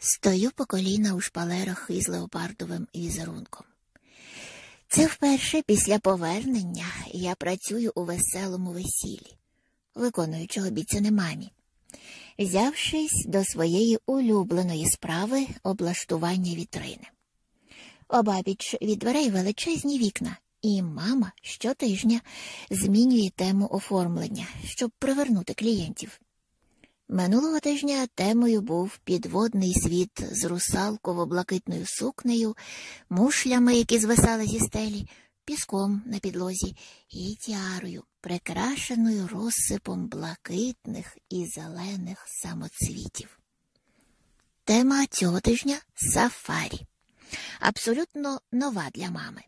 Стою по коліна у шпалерах із леопардовим візерунком. Це вперше після повернення я працюю у веселому весіллі, виконуючи обіцяне мамі, взявшись до своєї улюбленої справи облаштування вітрини. Обабіч від дверей величезні вікна, і мама щотижня змінює тему оформлення, щоб привернути клієнтів. Минулого тижня темою був підводний світ з русалково-блакитною сукнею, мушлями, які звисали зі стелі, піском на підлозі і тіарою, прикрашеною розсипом блакитних і зелених самоцвітів. Тема цього тижня сафарі. Абсолютно нова для мами.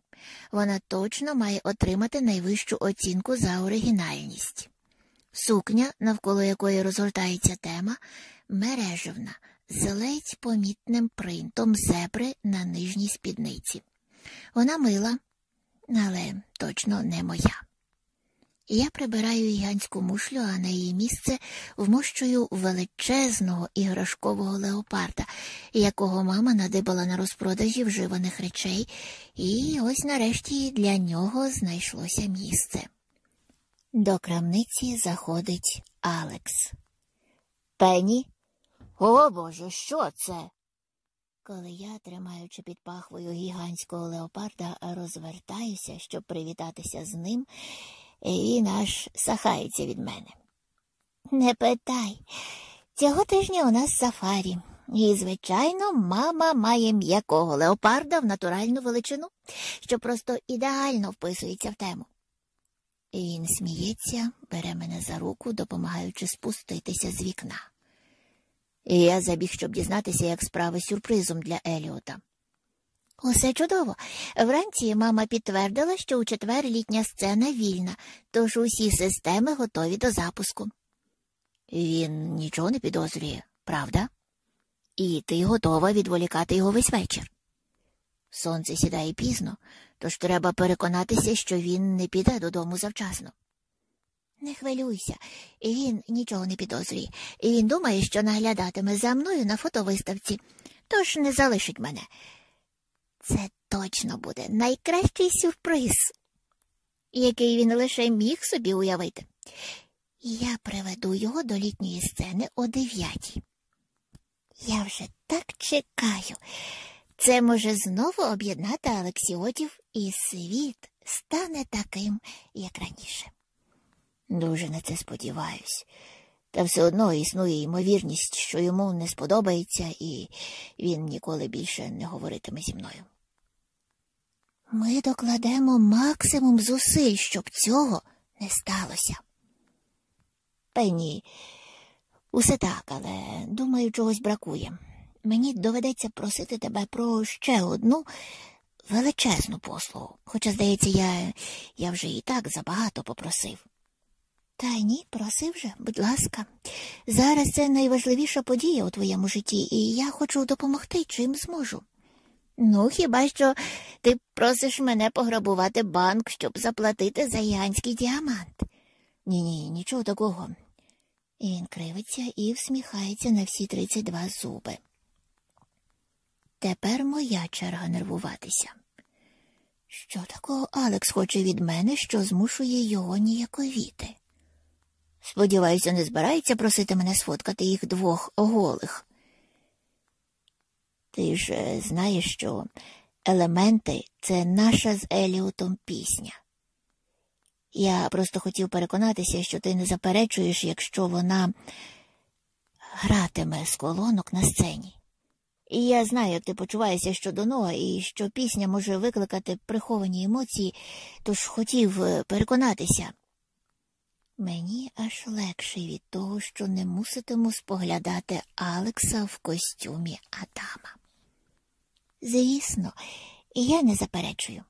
Вона точно має отримати найвищу оцінку за оригінальність. Сукня, навколо якої розгортається тема, мережевна, з ледь помітним принтом зебри на нижній спідниці. Вона мила, але точно не моя. Я прибираю гігантську мушлю, а на її місце вмощую величезного іграшкового леопарда, якого мама надибала на розпродажі вживаних речей, і ось нарешті для нього знайшлося місце. До крамниці заходить Алекс. Пені? О Боже, що це? Коли я, тримаючи під пахвою гігантського леопарда, розвертаюся, щоб привітатися з ним, він аж сахається від мене. Не питай, цього тижня у нас сафарі. І, звичайно, мама має м'якого леопарда в натуральну величину, що просто ідеально вписується в тему. Він сміється, бере мене за руку, допомагаючи спуститися з вікна. І я забіг, щоб дізнатися, як справи з сюрпризом для Еліота. Усе чудово. Вранці мама підтвердила, що у четвер літня сцена вільна, тож усі системи готові до запуску. Він нічого не підозрює, правда? І ти готова відволікати його весь вечір. Сонце сідає пізно, тож треба переконатися, що він не піде додому завчасно. Не хвилюйся, він нічого не підозрює. Він думає, що наглядатиме за мною на фотовиставці, тож не залишить мене. Це точно буде найкращий сюрприз, який він лише міг собі уявити. Я приведу його до літньої сцени о дев'ятій. Я вже так чекаю. Це може знову об'єднати Алексіотів, і світ стане таким, як раніше. Дуже на це сподіваюсь, та все одно існує ймовірність, що йому не сподобається, і він ніколи більше не говоритиме зі мною. Ми докладемо максимум зусиль, щоб цього не сталося. Пенні, усе так, але думаю, чогось бракує. Мені доведеться просити тебе про ще одну величезну послугу, хоча, здається, я я вже і так забагато попросив. Та ні, просив же, будь ласка, зараз це найважливіша подія у твоєму житті, і я хочу допомогти, чим зможу. Ну, хіба що ти просиш мене пограбувати банк, щоб заплатити за гігантський діамант? Ні, ні, нічого такого. І він кривиться і всміхається на всі тридцять два зуби. Тепер моя черга нервуватися. Що такого Алекс хоче від мене, що змушує його ніяковіти? Сподіваюся, не збирається просити мене сфоткати їх двох голих. Ти ж е, знаєш, що елементи це наша з Еліотом пісня. Я просто хотів переконатися, що ти не заперечуєш, якщо вона гратиме з колонок на сцені. І я знаю, як ти почуваєшся щодо нога, і що пісня може викликати приховані емоції, тож хотів е, переконатися. Мені аж легше від того, що не муситиму споглядати Алекса в костюмі Адама. Звісно, я не заперечую.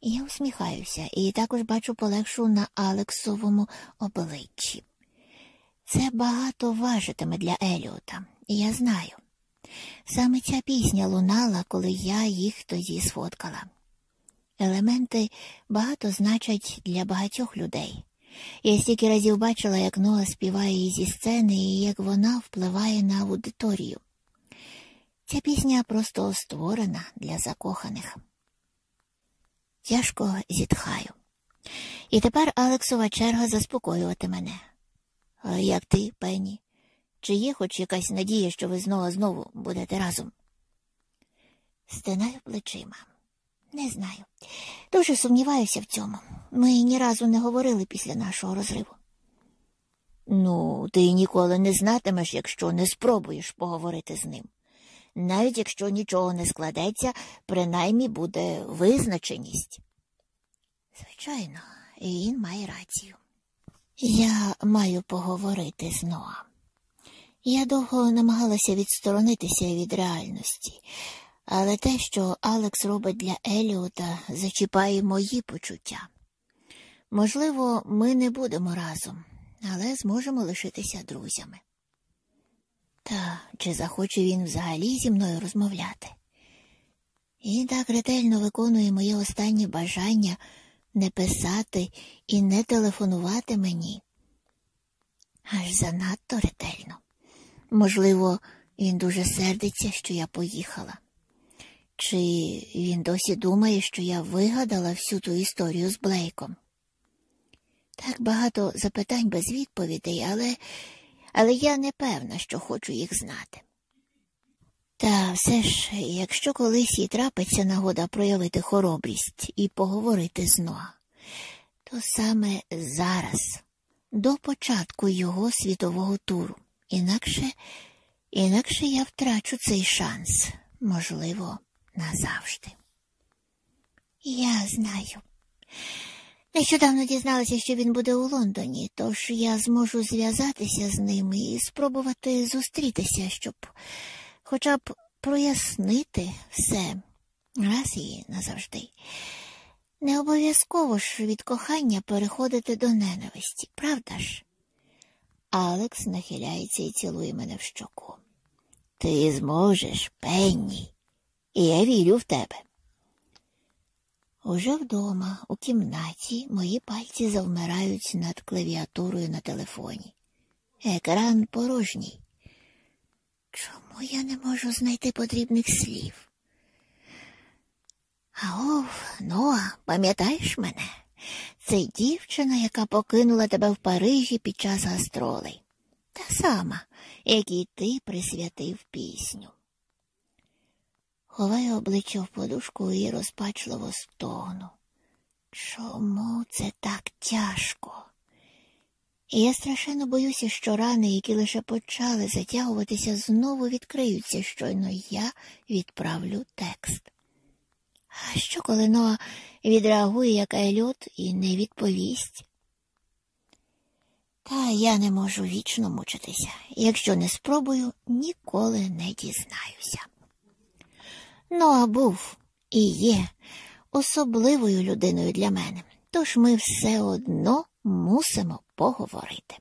Я усміхаюся і також бачу полегшу на Алексовому обличчі. Це багато важитиме для Еліота, я знаю. Саме ця пісня лунала, коли я їх тоді сфоткала. Елементи багато значать для багатьох людей. Я стільки разів бачила, як Ноа співає її зі сцени і як вона впливає на аудиторію. Ця пісня просто створена для закоханих. Тяжко зітхаю. І тепер Алексова черга заспокоювати мене. Як ти, Пенні? Чи є хоч якась надія, що ви знову знову будете разом? Стинаю плечима. Не знаю. Дуже сумніваюся в цьому. Ми ні разу не говорили після нашого розриву. Ну, ти ніколи не знатимеш, якщо не спробуєш поговорити з ним. Навіть якщо нічого не складеться, принаймні буде визначеність. Звичайно, він має рацію. Я маю поговорити з Ноа. Я довго намагалася відсторонитися від реальності, але те, що Алекс робить для Еліота, зачіпає мої почуття. Можливо, ми не будемо разом, але зможемо лишитися друзями. Та чи захоче він взагалі зі мною розмовляти? Він так ретельно виконує моє останнє бажання не писати і не телефонувати мені. Аж занадто ретельно. Можливо, він дуже сердиться, що я поїхала. Чи він досі думає, що я вигадала всю ту історію з Блейком? Так багато запитань без відповідей, але але я не певна, що хочу їх знати. Та все ж, якщо колись і трапиться нагода проявити хоробрість і поговорити з Ноа, то саме зараз, до початку його світового туру, інакше, інакше я втрачу цей шанс, можливо, назавжди. Я знаю. Нещодавно дізналася, що він буде у Лондоні, тож я зможу зв'язатися з ним і спробувати зустрітися, щоб хоча б прояснити все раз і назавжди. Не обов'язково ж від кохання переходити до ненависті, правда ж? Алекс нахиляється і цілує мене в щоку. Ти зможеш, Пенні, і я вірю в тебе. Уже вдома, у кімнаті, мої пальці завмирають над клавіатурою на телефоні. Екран порожній. Чому я не можу знайти потрібних слів? Ау, Ноа, пам'ятаєш мене? Це дівчина, яка покинула тебе в Парижі під час гастролей. Та сама, якій ти присвятив пісню. Ховаю обличчя в подушку і розпачливо стогну. Чому це так тяжко? І я страшенно боюся, що рани, які лише почали затягуватися, знову відкриються, щойно я відправлю текст. А що, коли Ноа відреагує як Ельот і не відповість? Та я не можу вічно мучитися. Якщо не спробую, ніколи не дізнаюся. Ноа був і є особливою людиною для мене, тож ми все одно мусимо поговорити.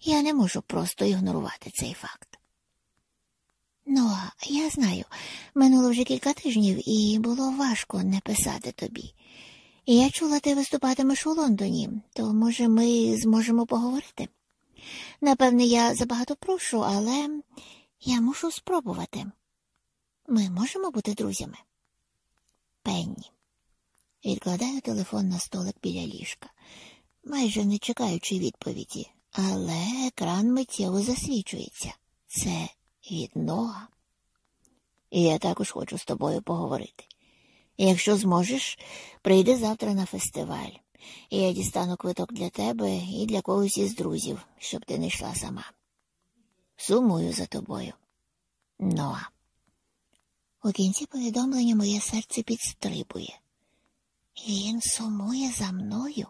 Я не можу просто ігнорувати цей факт. Ну, я знаю, минуло вже кілька тижнів, і було важко не писати тобі. Я чула, ти виступатимеш у Лондоні, то, може, ми зможемо поговорити? Напевне, я забагато прошу, але я мушу спробувати. Ми можемо бути друзями? Пенні. Відкладаю телефон на столик біля ліжка, майже не чекаючи відповіді, але екран миттєво засвічується. Це від нога. І я також хочу з тобою поговорити. Якщо зможеш, прийди завтра на фестиваль, і я дістану квиток для тебе і для когось із друзів, щоб ти не йшла сама. Сумую за тобою. Ноа. У кінці повідомлення моє серце підстрибує. Він сумує за мною.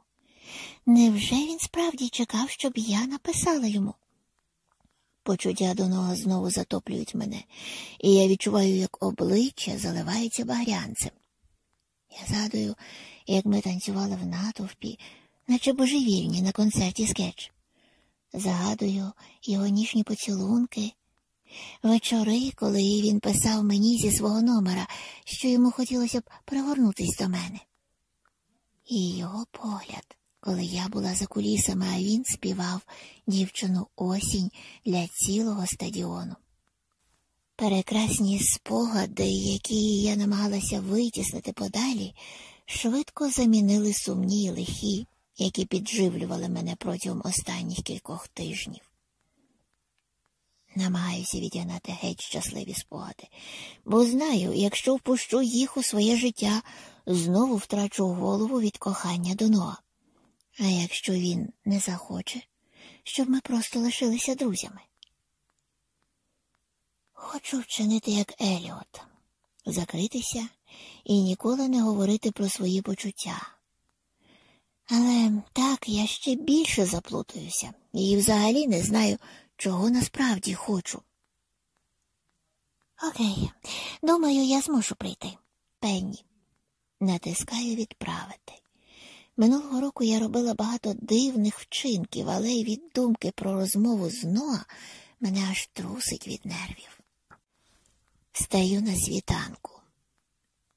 Невже він справді чекав, щоб я написала йому? Почуття до нога знову затоплюють мене, і я відчуваю, як обличчя заливається багрянцем. Я згадую, як ми танцювали в натовпі, наче божевільні на концерті скетч. Загадую його ніжні поцілунки, вечори, коли він писав мені зі свого номера, що йому хотілося б пригорнутись до мене. І його погляд, коли я була за кулісами, а він співав дівчину осінь для цілого стадіону. Перекрасні спогади, які я намагалася витіснити подалі, швидко замінили сумні й лихі, які підживлювали мене протягом останніх кількох тижнів. Намагаюся відігнати геть щасливі спогади, бо знаю, якщо впущу їх у своє життя, знову втрачу голову від кохання до Ноа. А якщо він не захоче, щоб ми просто лишилися друзями. Хочу вчинити як Еліот, закритися і ніколи не говорити про свої почуття. Але так я ще більше заплутаюся і взагалі не знаю, чого насправді хочу. Окей, думаю, я зможу прийти. Пенні. Натискаю відправити. Минулого року я робила багато дивних вчинків, але й від думки про розмову з Ноа мене аж трусить від нервів. Стаю на світанку.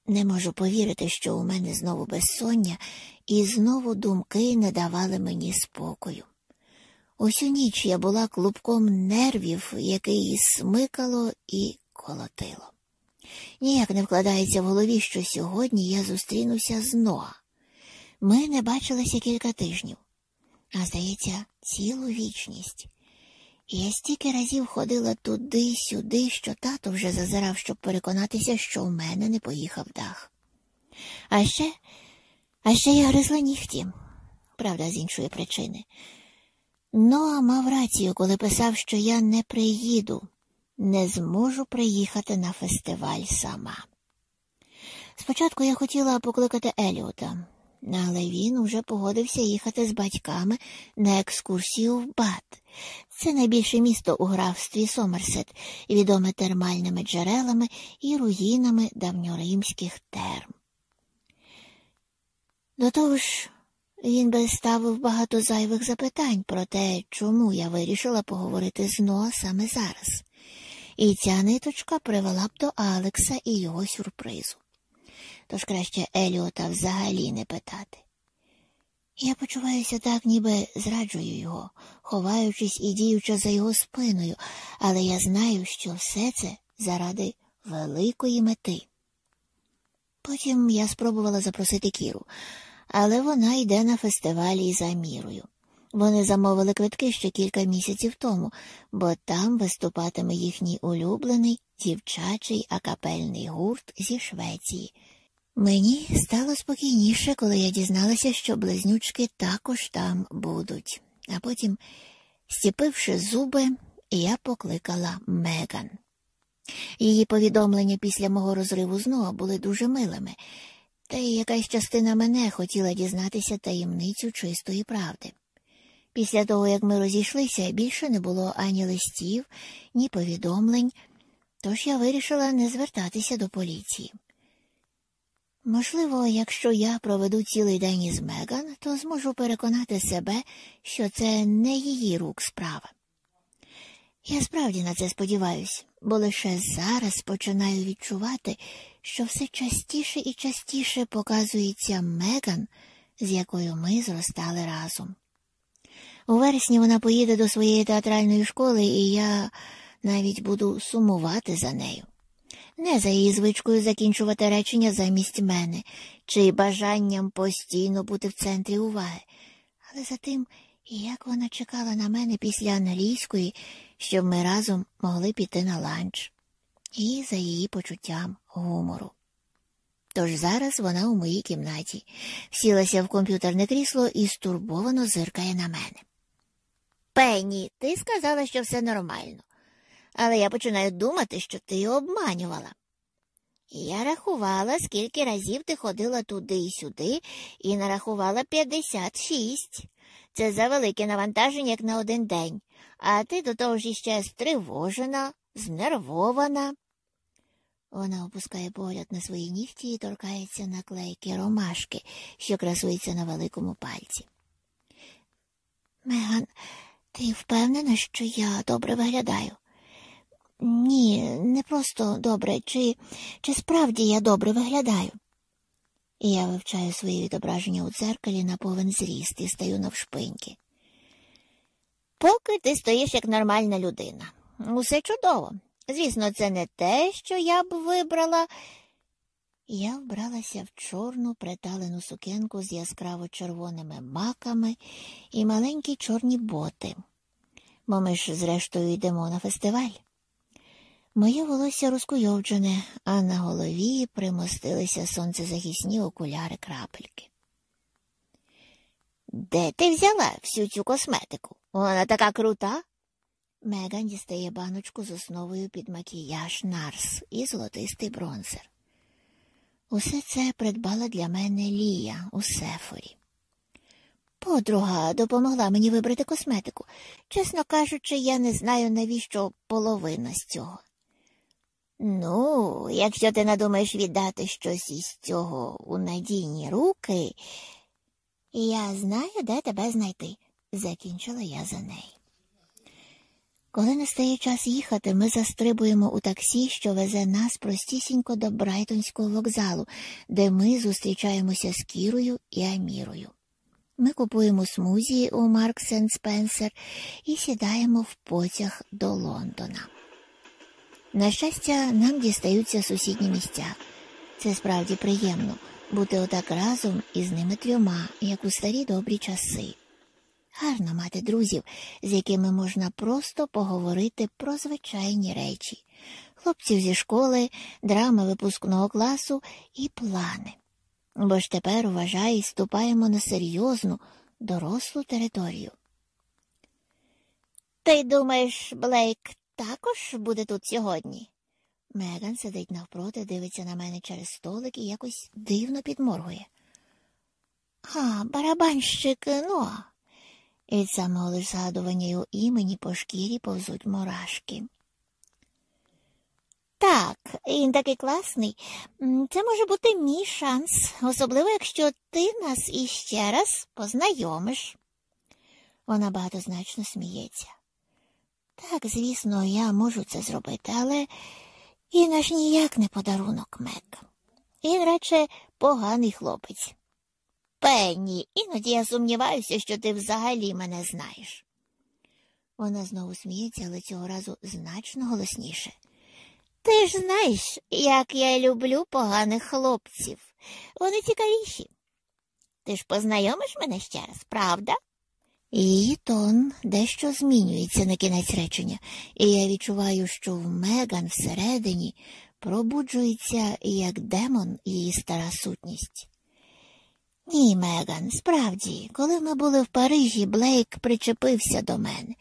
Не можу повірити, що у мене знову безсоння, і знову думки не давали мені спокою. Усю ніч я була клубком нервів, який смикало і колотило. Ніяк не вкладається в голові, що сьогодні я зустрінуся з Ноа. Ми не бачилися кілька тижнів, а здається, цілу вічність. Я стільки разів ходила туди-сюди, що тато вже зазирав, щоб переконатися, що в мене не поїхав дах. А ще, а ще я гризла нігті, правда, з іншої причини. Ноа мав рацію, коли писав, що я не приїду, не зможу приїхати на фестиваль сама. Спочатку я хотіла покликати Еліота, але він уже погодився їхати з батьками на екскурсію в Бат. Це найбільше місто у графстві Сомерсет, відоме термальними джерелами і руїнами давньоримських терм. До того ж, він би ставив багато зайвих запитань про те, чому я вирішила поговорити з Ноа саме зараз. І ця ниточка привела б до Алекса і його сюрпризу. Тож краще Еліота взагалі не питати. Я почуваюся так, ніби зраджую його, ховаючись і діючи за його спиною, але я знаю, що все це заради великої мети. Потім я спробувала запросити Кіру, але вона йде на фестивалі за мірою. Вони замовили квитки ще кілька місяців тому, бо там виступатиме їхній улюблений дівчачий акапельний гурт зі Швеції. Мені стало спокійніше, коли я дізналася, що близнючки також там будуть. А потім, стіпивши зуби, я покликала Меган. Її повідомлення після мого розриву знову були дуже милими, та й якась частина мене хотіла дізнатися таємницю чистої правди. Після того, як ми розійшлися, більше не було ані листів, ні повідомлень, тож я вирішила не звертатися до поліції. Можливо, якщо я проведу цілий день із Меган, то зможу переконати себе, що це не її рук справа. Я справді на це сподіваюся, бо лише зараз починаю відчувати, що все частіше і частіше показується Меган, з якою ми зростали разом. У вересні вона поїде до своєї театральної школи, і я навіть буду сумувати за нею не за її звичкою закінчувати речення замість мене, чи бажанням постійно бути в центрі уваги, але за тим, як вона чекала на мене після англійської, щоб ми разом могли піти на ланч, і за її почуттям гумору. Тож зараз вона у моїй кімнаті, сілася в комп'ютерне крісло і стурбовано зиркає на мене. Пенні, ти сказала, що все нормально але я починаю думати, що ти його обманювала. Я рахувала, скільки разів ти ходила туди і сюди, і нарахувала 56. Це за велике навантаження, як на один день, а ти до того ж іще стривожена, знервована. Вона опускає погляд на свої нігті і торкається наклейки ромашки, що красується на великому пальці. Меган, ти впевнена, що я добре виглядаю? Ні, не просто добре, чи чи справді я добре виглядаю. І я вивчаю свої відображення у дзеркалі на повен зріст і стаю навшпиньки. Поки ти стоїш як нормальна людина. Усе чудово. Звісно, це не те, що я б вибрала. Я вбралася в чорну приталену сукенку з яскраво червоними маками і маленькі чорні боти, бо ми ж, зрештою, йдемо на фестиваль. Моє волосся розкуйовджене, а на голові примостилися сонцезахисні окуляри крапельки. Де ти взяла всю цю косметику? Вона така крута. Меган дістає баночку з основою під макіяж Нарс і золотистий бронзер. Усе це придбала для мене Лія у Сефорі. Подруга допомогла мені вибрати косметику. Чесно кажучи, я не знаю, навіщо половина з цього. Ну, якщо ти надумаєш віддати щось із цього у надійні руки, я знаю, де тебе знайти, закінчила я за неї. Коли настає час їхати, ми застрибуємо у таксі, що везе нас простісінько до Брайтонського вокзалу, де ми зустрічаємося з Кірою і Амірою. Ми купуємо смузі у Маркс Сент Спенсер і сідаємо в потяг до Лондона. На щастя, нам дістаються сусідні місця. Це справді приємно бути отак разом із ними трьома, як у старі добрі часи. Гарно мати друзів, з якими можна просто поговорити про звичайні речі, хлопців зі школи, драми випускного класу і плани. Бо ж тепер, вважай, ступаємо на серйозну, дорослу територію. Ти думаєш, Блейк також буде тут сьогодні? Меган сидить навпроти, дивиться на мене через столик і якось дивно підморгує. А, барабанщик. І від самого лиш згадування його імені по шкірі повзуть мурашки. Так, він такий класний. Це може бути мій шанс, особливо, якщо ти нас іще раз познайомиш. Вона багатозначно сміється. Так, звісно, я можу це зробити, але він аж ніяк не подарунок Мек. Він радше поганий хлопець. Пенні, іноді я сумніваюся, що ти взагалі мене знаєш. Вона знову сміється, але цього разу значно голосніше. Ти ж знаєш, як я люблю поганих хлопців. Вони цікавіші. Ти ж познайомиш мене ще раз, правда? Її тон дещо змінюється на кінець речення, і я відчуваю, що в Меган всередині пробуджується як демон її стара сутність. Ні, Меган, справді, коли ми були в Парижі, Блейк причепився до мене.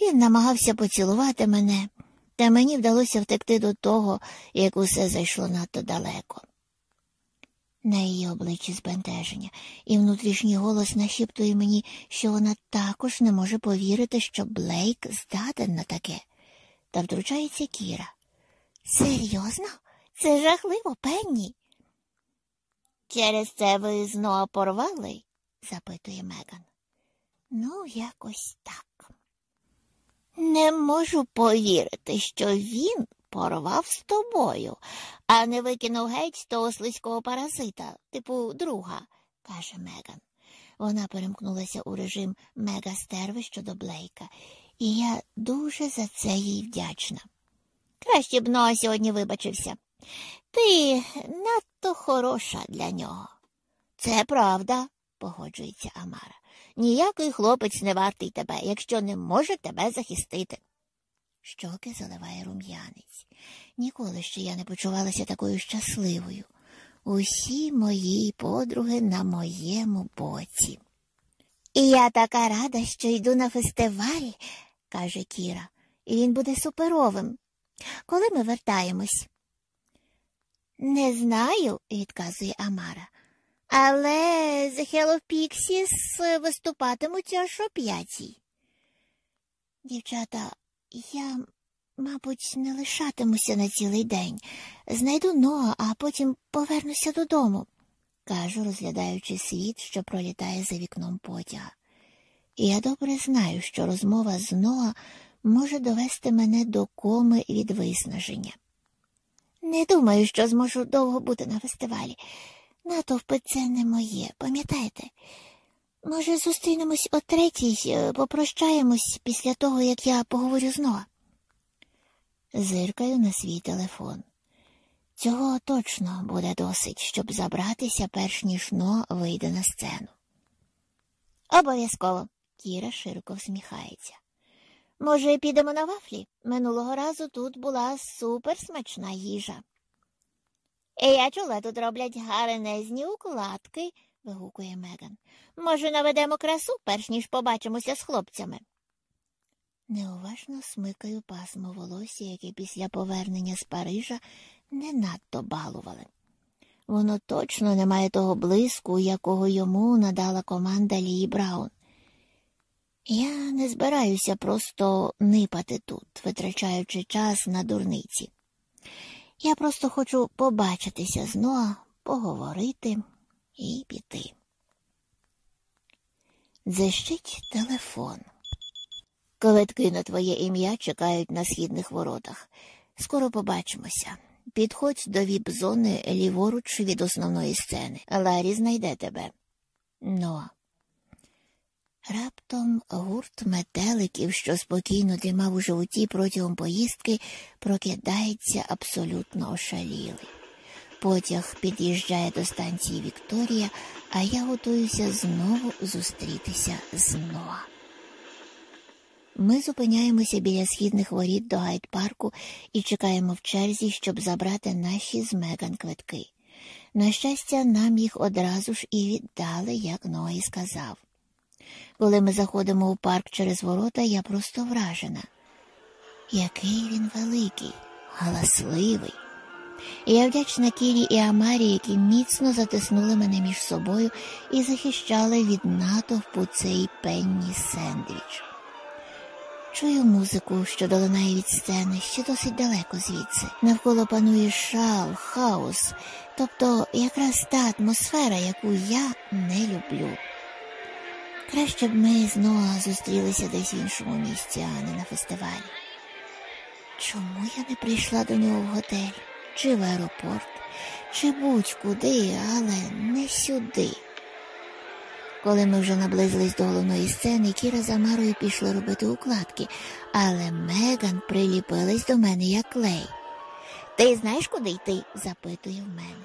Він намагався поцілувати мене, та мені вдалося втекти до того, як усе зайшло надто далеко. На її обличчі збентеження, і внутрішній голос нашіптує мені, що вона також не може повірити, що Блейк здатен на таке. Та втручається Кіра. Серйозно? Це жахливо, пенні. Через це ви знову порвали? запитує Меган. Ну, якось так. Не можу повірити, що він порвав з тобою, а не викинув геть того слизького паразита, типу друга, каже Меган. Вона перемкнулася у режим мега-стерви щодо Блейка, і я дуже за це їй вдячна. Краще б Ноа сьогодні вибачився. Ти надто хороша для нього. Це правда, погоджується Амара. Ніякий хлопець не вартий тебе, якщо не може тебе захистити. Щоки заливає рум'янець. Ніколи ще я не почувалася такою щасливою. Усі мої подруги на моєму боці. І я така рада, що йду на фестиваль, каже Кіра, і він буде суперовим. Коли ми вертаємось? Не знаю, відказує Амара. Але з Hello Pixies виступатимуть аж о п'ятій. Дівчата, я, мабуть, не лишатимуся на цілий день. Знайду Ноа, а потім повернуся додому, кажу, розглядаючи світ, що пролітає за вікном потяга. Я добре знаю, що розмова з Ноа може довести мене до коми від виснаження. Не думаю, що зможу довго бути на фестивалі. Натовпи це не моє, пам'ятаєте? Може, зустрінемось о третій, е, попрощаємось після того, як я поговорю знову. Зиркаю на свій телефон. Цього точно буде досить, щоб забратися, перш ніж но вийде на сцену. Обов'язково. Кіра широко всміхається. Може, підемо на вафлі? Минулого разу тут була суперсмачна їжа. І я чула, тут роблять гарнезні укладки, вигукує Меган. Може, наведемо красу, перш ніж побачимося з хлопцями. Неуважно смикаю пасмо волосся, яке після повернення з Парижа не надто балували. Воно точно не має того блиску, якого йому надала команда Лії Браун. Я не збираюся просто нипати тут, витрачаючи час на дурниці. Я просто хочу побачитися з Ноа, поговорити і піти. Дзищить телефон. Квитки на твоє ім'я чекають на східних воротах. Скоро побачимося. Підходь до віп-зони ліворуч від основної сцени. Ларі знайде тебе. Ноа. Раптом гурт метеликів, що спокійно тримав у животі протягом поїздки, прокидається абсолютно ошалілий. Потяг під'їжджає до станції Вікторія, а я готуюся знову зустрітися з Ноа. Ми зупиняємося біля східних воріт до гайд-парку і чекаємо в черзі, щоб забрати наші з Меган квитки. На щастя, нам їх одразу ж і віддали, як Ноа і сказав. Коли ми заходимо у парк через ворота, я просто вражена. Який він великий, галасливий. Я вдячна Кірі і Амарі, які міцно затиснули мене між собою і захищали від натовпу цей пенні сендвіч. Чую музику, що долинає від сцени, ще досить далеко звідси. Навколо панує шал, хаос, тобто якраз та атмосфера, яку я не люблю. Краще б ми знову зустрілися десь в іншому місці, а не на фестивалі. Чому я не прийшла до нього в готель, чи в аеропорт, чи будь-куди, але не сюди? Коли ми вже наблизились до головної сцени, Кіра за Марою пішли робити укладки, але Меган приліпилась до мене як клей. Ти знаєш, куди йти? запитує в мене.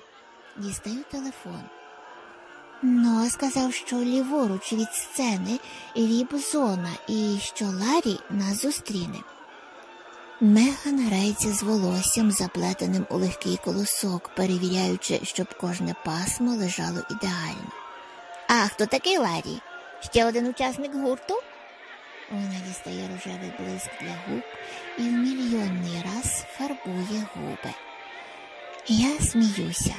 Дістаю телефон. Ну, сказав, що ліворуч від сцени віп-зона і що Ларі нас зустріне. Меган грається з волоссям, заплетеним у легкий колосок, перевіряючи, щоб кожне пасмо лежало ідеально. А хто такий Ларі? Ще один учасник гурту? Вона дістає рожевий блиск для губ і в мільйонний раз фарбує губи. Я сміюся.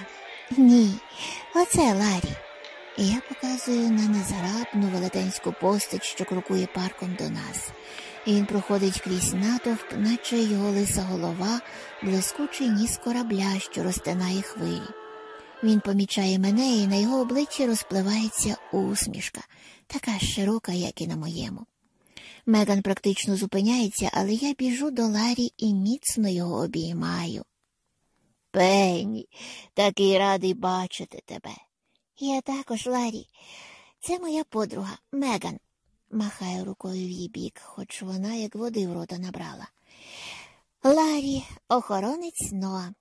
Ні, оце Ларі. Я показую на незграбну велетенську постать, що крокує парком до нас. Він проходить крізь натовп, наче його лиса голова, блискучий ніс корабля, що розтинає хвилі. Він помічає мене, і на його обличчі розпливається усмішка, така ж широка, як і на моєму. Меган практично зупиняється, але я біжу до Ларі і міцно його обіймаю. Пенні, такий радий бачити тебе. Я також, Ларі. Це моя подруга Меган, махає рукою в її бік, хоч вона як води в рота набрала. Ларі, охоронець Ноа.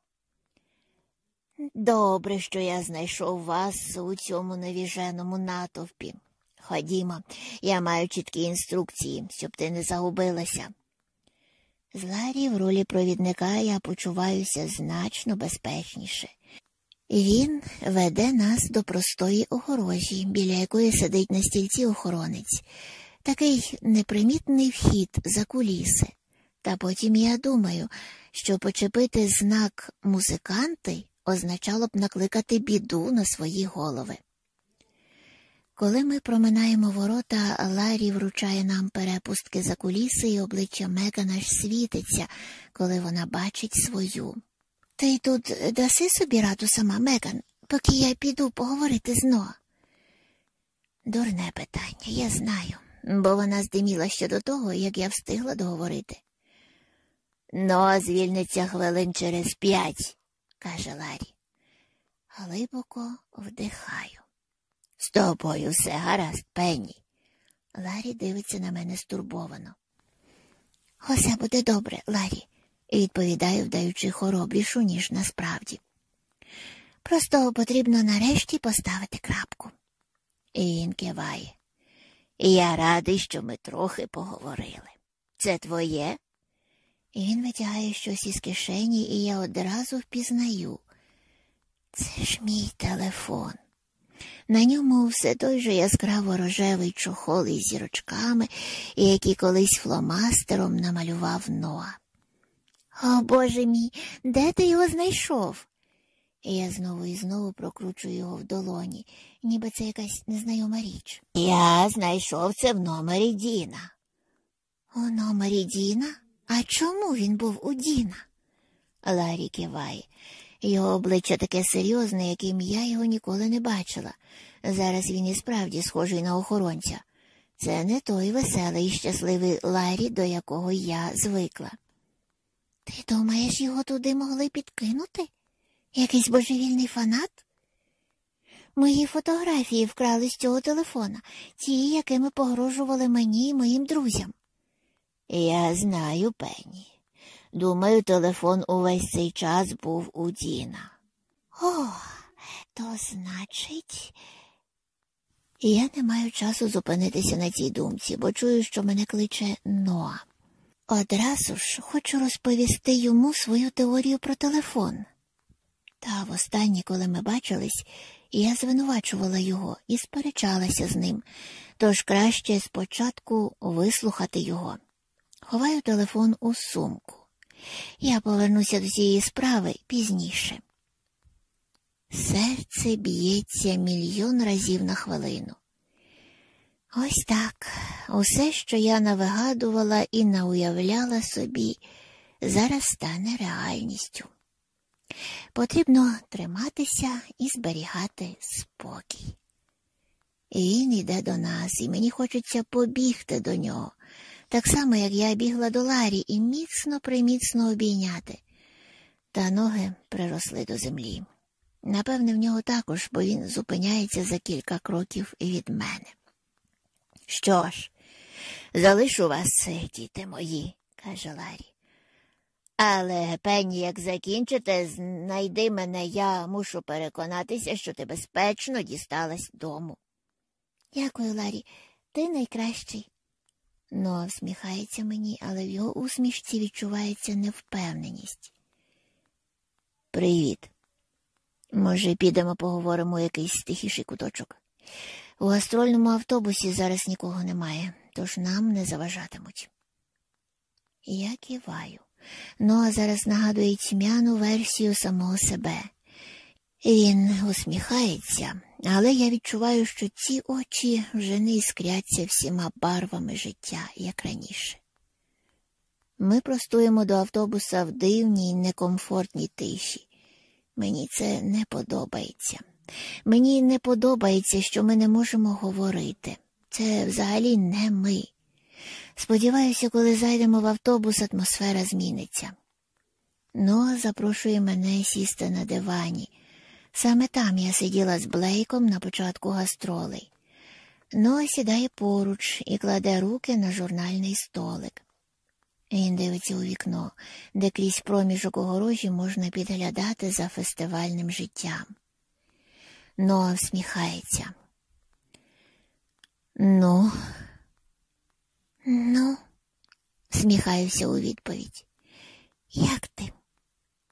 Добре, що я знайшов вас у цьому невіженому натовпі. Ходімо, я маю чіткі інструкції, щоб ти не загубилася. З Ларі в ролі провідника я почуваюся значно безпечніше. Він веде нас до простої огорожі, біля якої сидить на стільці охоронець, такий непримітний вхід за куліси. Та потім я думаю, що почепити знак музиканти означало б накликати біду на свої голови. Коли ми проминаємо ворота, Ларі вручає нам перепустки за куліси, і обличчя Меган аж світиться, коли вона бачить свою. Ти тут даси собі раду сама, Меган, поки я піду поговорити з Ноа? Дурне питання, я знаю, бо вона здиміла ще до того, як я встигла договорити. Ноа звільниться хвилин через п'ять, каже Ларі. Глибоко вдихаю. З тобою все гаразд, Пенні. Ларі дивиться на мене стурбовано. Усе буде добре, Ларі. І відповідаю, вдаючи хоробрішу, ніж насправді. Просто потрібно нарешті поставити крапку. І він киває. Я радий, що ми трохи поговорили. Це твоє? І він витягає щось із кишені, і я одразу впізнаю. Це ж мій телефон. На ньому все той же яскраво рожевий чохол із зірочками, який колись фломастером намалював Ноа. О, Боже мій, де ти його знайшов? Я знову і знову прокручую його в долоні, ніби це якась незнайома річ. Я знайшов це в номері Діна. У номері Діна? А чому він був у Діна? Ларі киває. Його обличчя таке серйозне, яким я його ніколи не бачила. Зараз він і справді схожий на охоронця. Це не той веселий і щасливий Ларі, до якого я звикла. Ти думаєш, його туди могли підкинути? Якийсь божевільний фанат? Мої фотографії вкрали з цього телефона, ті, якими погрожували мені і моїм друзям. Я знаю, Пенні. Думаю, телефон увесь цей час був у Діна. О, то значить. Я не маю часу зупинитися на цій думці, бо чую, що мене кличе Ноа. Одразу ж хочу розповісти йому свою теорію про телефон. Та востаннє, коли ми бачились, я звинувачувала його і сперечалася з ним, тож краще спочатку вислухати його. Ховаю телефон у сумку. Я повернуся до цієї справи пізніше. Серце б'ється мільйон разів на хвилину. Ось так, усе, що я навигадувала і науявляла собі, зараз стане реальністю. Потрібно триматися і зберігати спокій. І він йде до нас, і мені хочеться побігти до нього, так само, як я бігла до Ларі і міцно приміцно обійняти. Та ноги приросли до землі. Напевне, в нього також, бо він зупиняється за кілька кроків від мене. Що ж, залишу вас, діти мої, каже Ларі. Але, пені, як закінчите, знайди мене, я мушу переконатися, що ти безпечно дісталась дому. Дякую, Ларі, ти найкращий. Ноа всміхається мені, але в його усмішці відчувається невпевненість. Привіт. Може, підемо поговоримо у якийсь тихіший куточок. У гастрольному автобусі зараз нікого немає, тож нам не заважатимуть. Я киваю. Ноа зараз нагадує тьмяну версію самого себе. Він усміхається, але я відчуваю, що ці очі вже не іскряться всіма барвами життя, як раніше. Ми простуємо до автобуса в дивній, некомфортній тиші. Мені це не подобається. Мені не подобається, що ми не можемо говорити. Це взагалі не ми. Сподіваюся, коли зайдемо в автобус, атмосфера зміниться. Ноа запрошує мене сісти на дивані. Саме там я сиділа з Блейком на початку гастролей. Ноа сідає поруч і кладе руки на журнальний столик. Він дивиться у вікно, де крізь проміжок огорожі можна підглядати за фестивальним життям. Ноа всміхається. Ну, ну, сміхаюся у відповідь. Як ти?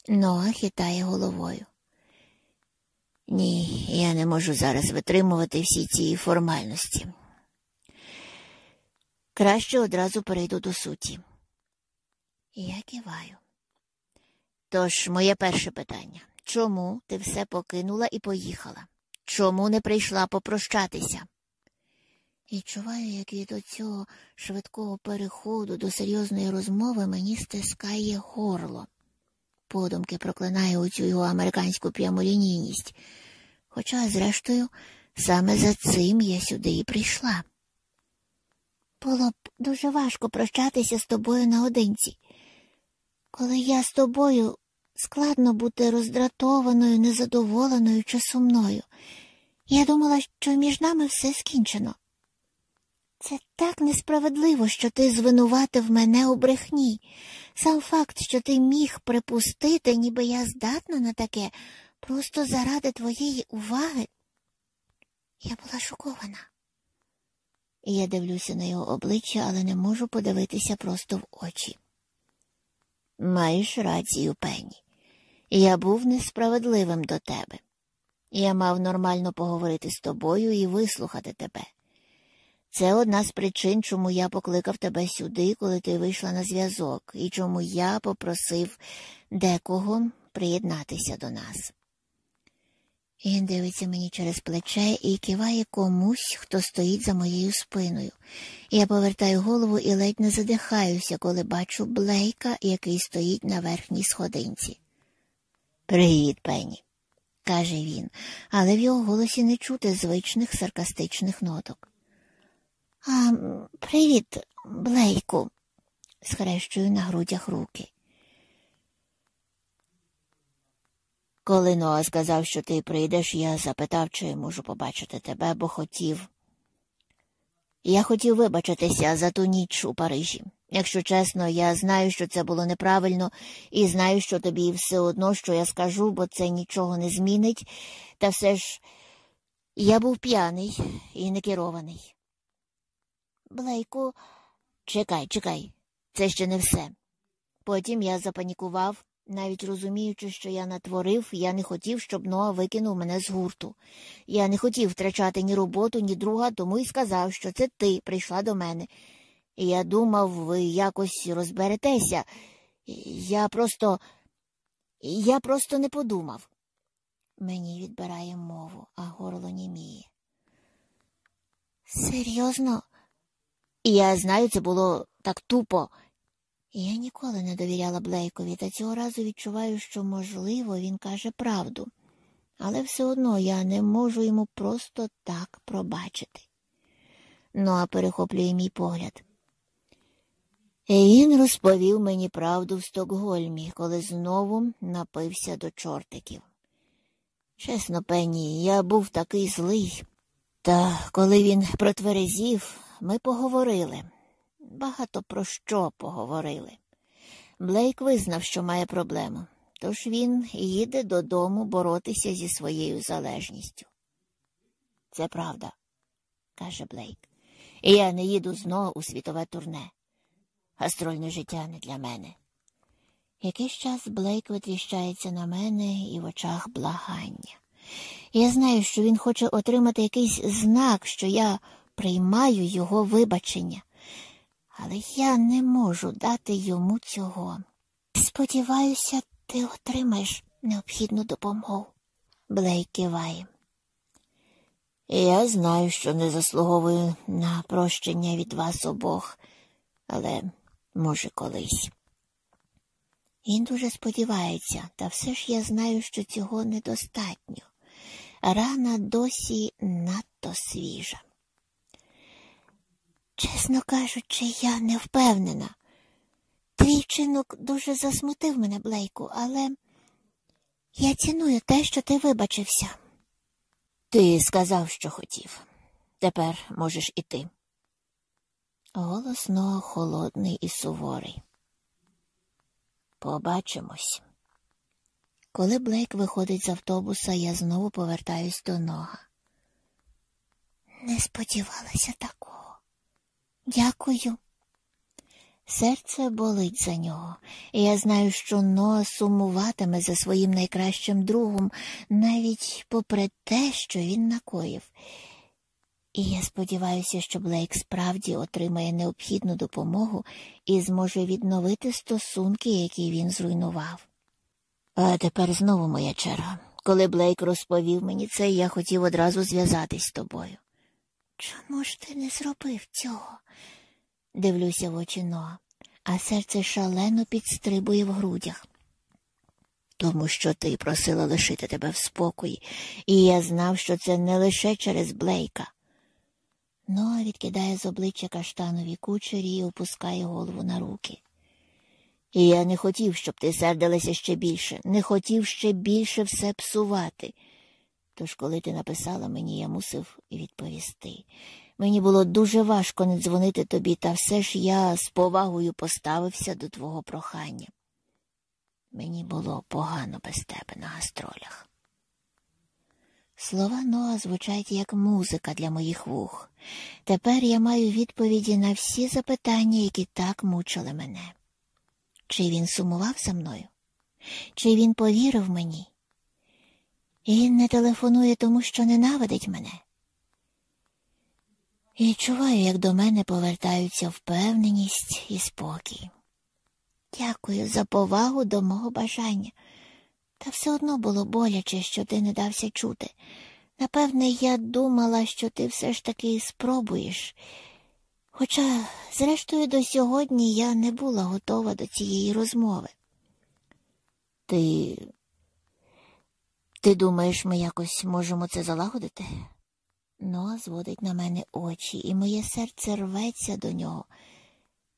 Ноа хитає головою. Ні, я не можу зараз витримувати всі ці формальності. Краще одразу перейду до суті. Я киваю. Тож, моє перше питання чому ти все покинула і поїхала? Чому не прийшла попрощатися? І чуваю, як від оцього швидкого переходу до серйозної розмови мені стискає горло. Подумки проклинаю оцю його американську прямолінійність. Хоча, зрештою, саме за цим я сюди і прийшла. Було б дуже важко прощатися з тобою наодинці. Коли я з тобою складно бути роздратованою, незадоволеною чи сумною. Я думала, що між нами все скінчено. Це так несправедливо, що ти звинуватив мене у брехні. Сам факт, що ти міг припустити, ніби я здатна на таке, просто заради твоєї уваги. Я була шокована. Я дивлюся на його обличчя, але не можу подивитися просто в очі. Маєш рацію, Пенні. Я був несправедливим до тебе. Я мав нормально поговорити з тобою і вислухати тебе. Це одна з причин, чому я покликав тебе сюди, коли ти вийшла на зв'язок, і чому я попросив декого приєднатися до нас. Він дивиться мені через плече і киває комусь, хто стоїть за моєю спиною. Я повертаю голову і ледь не задихаюся, коли бачу Блейка, який стоїть на верхній сходинці. Привіт, Пенні, каже він, але в його голосі не чути звичних саркастичних ноток. А, Привіт, Блейку, схрещую на грудях руки. Коли Ноа сказав, що ти прийдеш, я запитав, чи можу побачити тебе, бо хотів. Я хотів вибачитися за ту ніч у Парижі. Якщо чесно, я знаю, що це було неправильно, і знаю, що тобі все одно, що я скажу, бо це нічого не змінить, та все ж я був п'яний і не керований. Блейку, чекай, чекай, це ще не все. Потім я запанікував, навіть розуміючи, що я натворив, я не хотів, щоб Ноа викинув мене з гурту. Я не хотів втрачати ні роботу, ні друга, тому й сказав, що це ти прийшла до мене. Я думав, ви якось розберетеся. Я просто. Я просто не подумав. Мені відбирає мову, а горло німіє. Серйозно? Я знаю, це було так тупо. Я ніколи не довіряла Блейкові, та цього разу відчуваю, що, можливо, він каже правду, але все одно я не можу йому просто так пробачити. Ну, а перехоплює мій погляд. Він розповів мені правду в Стокгольмі, коли знову напився до чортиків. Чесно, Пенні, я був такий злий. Та коли він протверезів, ми поговорили. Багато про що поговорили. Блейк визнав, що має проблему, тож він їде додому боротися зі своєю залежністю. Це правда, каже Блейк. І я не їду знову у світове турне. Гастрольне життя не для мене. Якийсь час Блейк витріщається на мене і в очах благання. Я знаю, що він хоче отримати якийсь знак, що я приймаю його вибачення, але я не можу дати йому цього. Сподіваюся, ти отримаєш необхідну допомогу. Блейк киває. Я знаю, що не заслуговую на прощення від вас обох, але, може, колись. Він дуже сподівається, та все ж я знаю, що цього недостатньо. Рана досі надто свіжа. Чесно кажучи, я не впевнена. Твій вчинок дуже засмутив мене, Блейку, але я ціную те, що ти вибачився. Ти сказав, що хотів. Тепер можеш іти. Голосно холодний і суворий. Побачимось. Коли Блейк виходить з автобуса, я знову повертаюсь до нога. Не сподівалася такого. Дякую. Серце болить за нього, і я знаю, що Ноа сумуватиме за своїм найкращим другом, навіть попри те, що він накоїв. І я сподіваюся, що Блейк справді отримає необхідну допомогу і зможе відновити стосунки, які він зруйнував. А тепер знову моя черга. Коли Блейк розповів мені це, я хотів одразу зв'язатись з тобою. Чому ж ти не зробив цього? Дивлюся в очі Ноа, а серце шалено підстрибує в грудях. Тому що ти просила лишити тебе в спокої, і я знав, що це не лише через Блейка. Ноа відкидає з обличчя каштанові кучері і опускає голову на руки. І я не хотів, щоб ти сердилася ще більше, не хотів ще більше все псувати. Тож, коли ти написала мені, я мусив відповісти. Мені було дуже важко не дзвонити тобі, та все ж я з повагою поставився до твого прохання. Мені було погано без тебе на гастролях. Слова Ноа звучать як музика для моїх вух. Тепер я маю відповіді на всі запитання, які так мучили мене. Чи він сумував за мною? Чи він повірив мені? Він не телефонує тому, що ненавидить мене. І чуваю, як до мене повертаються впевненість і спокій. Дякую за повагу до мого бажання. Та все одно було боляче, що ти не дався чути. Напевне, я думала, що ти все ж таки спробуєш. Хоча, зрештою, до сьогодні я не була готова до цієї розмови. Ти. Ти думаєш, ми якось можемо це залагодити? Ноа зводить на мене очі, і моє серце рветься до нього.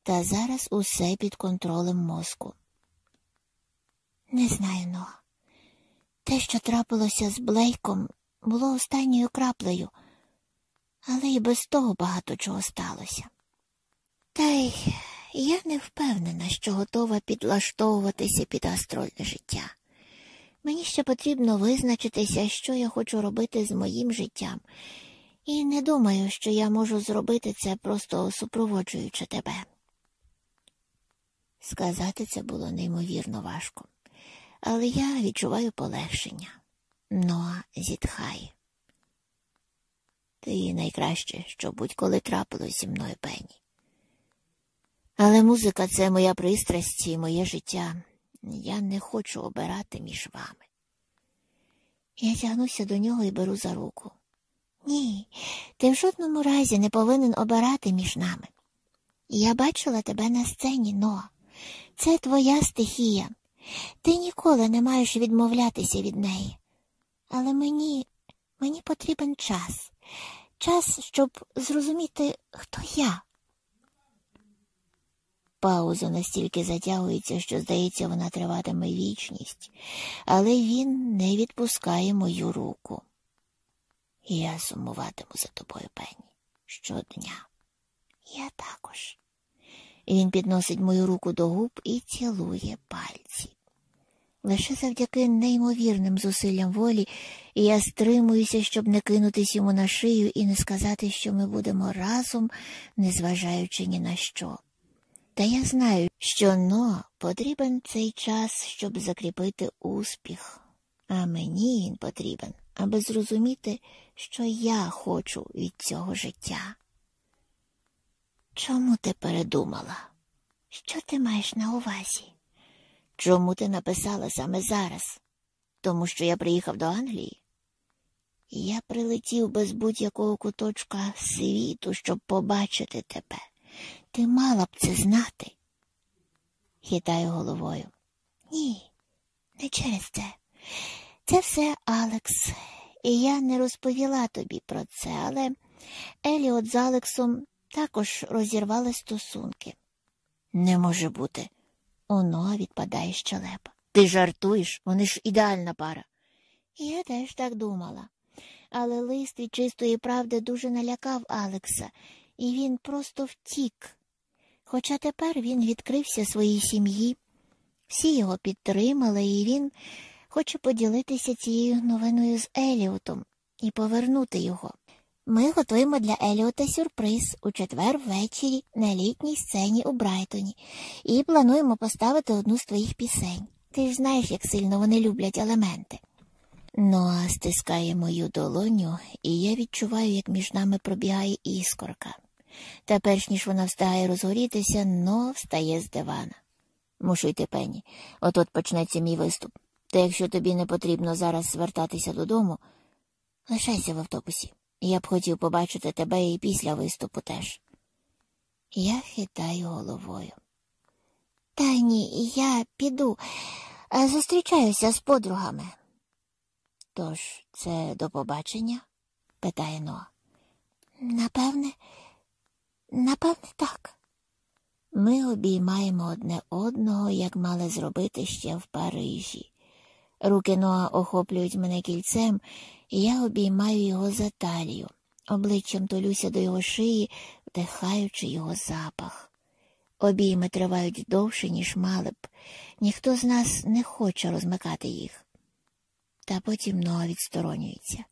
Та зараз усе під контролем мозку. Не знаю, Ноа. Те, що трапилося з Блейком, було останньою краплею, але і без того багато чого сталося. Та й я не впевнена, що готова підлаштовуватися під астрольне життя. Мені ще потрібно визначитися, що я хочу робити з моїм життям, і не думаю, що я можу зробити це, просто супроводжуючи тебе. Сказати це було неймовірно важко, але я відчуваю полегшення. Ноа зітхає. Ти найкраще, що будь-коли трапилось зі мною пені. Але музика це моя пристрасть і моє життя. Я не хочу обирати між вами. Я тягнуся до нього і беру за руку. Ні, ти в жодному разі не повинен обирати між нами. Я бачила тебе на сцені, Ноа. Це твоя стихія. Ти ніколи не маєш відмовлятися від неї. Але мені, мені потрібен час, час, щоб зрозуміти, хто я. Пауза настільки затягується, що, здається, вона триватиме вічність, але він не відпускає мою руку. Я сумуватиму за тобою, Пенні, щодня. Я також. Він підносить мою руку до губ і цілує пальці. Лише завдяки неймовірним зусиллям волі я стримуюся, щоб не кинутись йому на шию і не сказати, що ми будемо разом, незважаючи ні на що. Та я знаю, що но потрібен цей час, щоб закріпити успіх, а мені він потрібен, аби зрозуміти, що я хочу від цього життя. Чому ти передумала? Що ти маєш на увазі? Чому ти написала саме зараз? Тому що я приїхав до Англії? Я прилетів без будь-якого куточка світу, щоб побачити тебе. Ти мала б це знати. Хитаю головою. Ні, не через це. Це все Алекс, і я не розповіла тобі про це, але Еліот з Алексом також розірвали стосунки. Не може бути. Оно відпадає щелепа. Ти жартуєш, вони ж ідеальна пара. Я теж так думала. Але лист від чистої правди дуже налякав Алекса, і він просто втік. Хоча тепер він відкрився своїй сім'ї, всі його підтримали, і він хоче поділитися цією новиною з Еліотом і повернути його. Ми готуємо для Еліота сюрприз у четвер ввечері на літній сцені у Брайтоні і плануємо поставити одну з твоїх пісень. Ти ж знаєш, як сильно вони люблять елементи. Ноа стискає мою долоню, і я відчуваю, як між нами пробігає іскорка. Та перш ніж вона встигає розгорітися, но встає з дивана. Мушу йти пені. От от почнеться мій виступ. Та якщо тобі не потрібно зараз звертатися додому, лишайся в автобусі. Я б хотів побачити тебе і після виступу теж. Я хитаю головою. Та ні, я піду, зустрічаюся з подругами. Тож, це до побачення? питає Ноа. Напевне, напевне, так. Ми обіймаємо одне одного, як мали зробити ще в Парижі. Руки Ноа охоплюють мене кільцем, і я обіймаю його за талію, Обличчям толюся до його шиї, вдихаючи його запах. Обійми тривають довше, ніж мали б. Ніхто з нас не хоче розмикати їх. Та потім Ноа відсторонюється.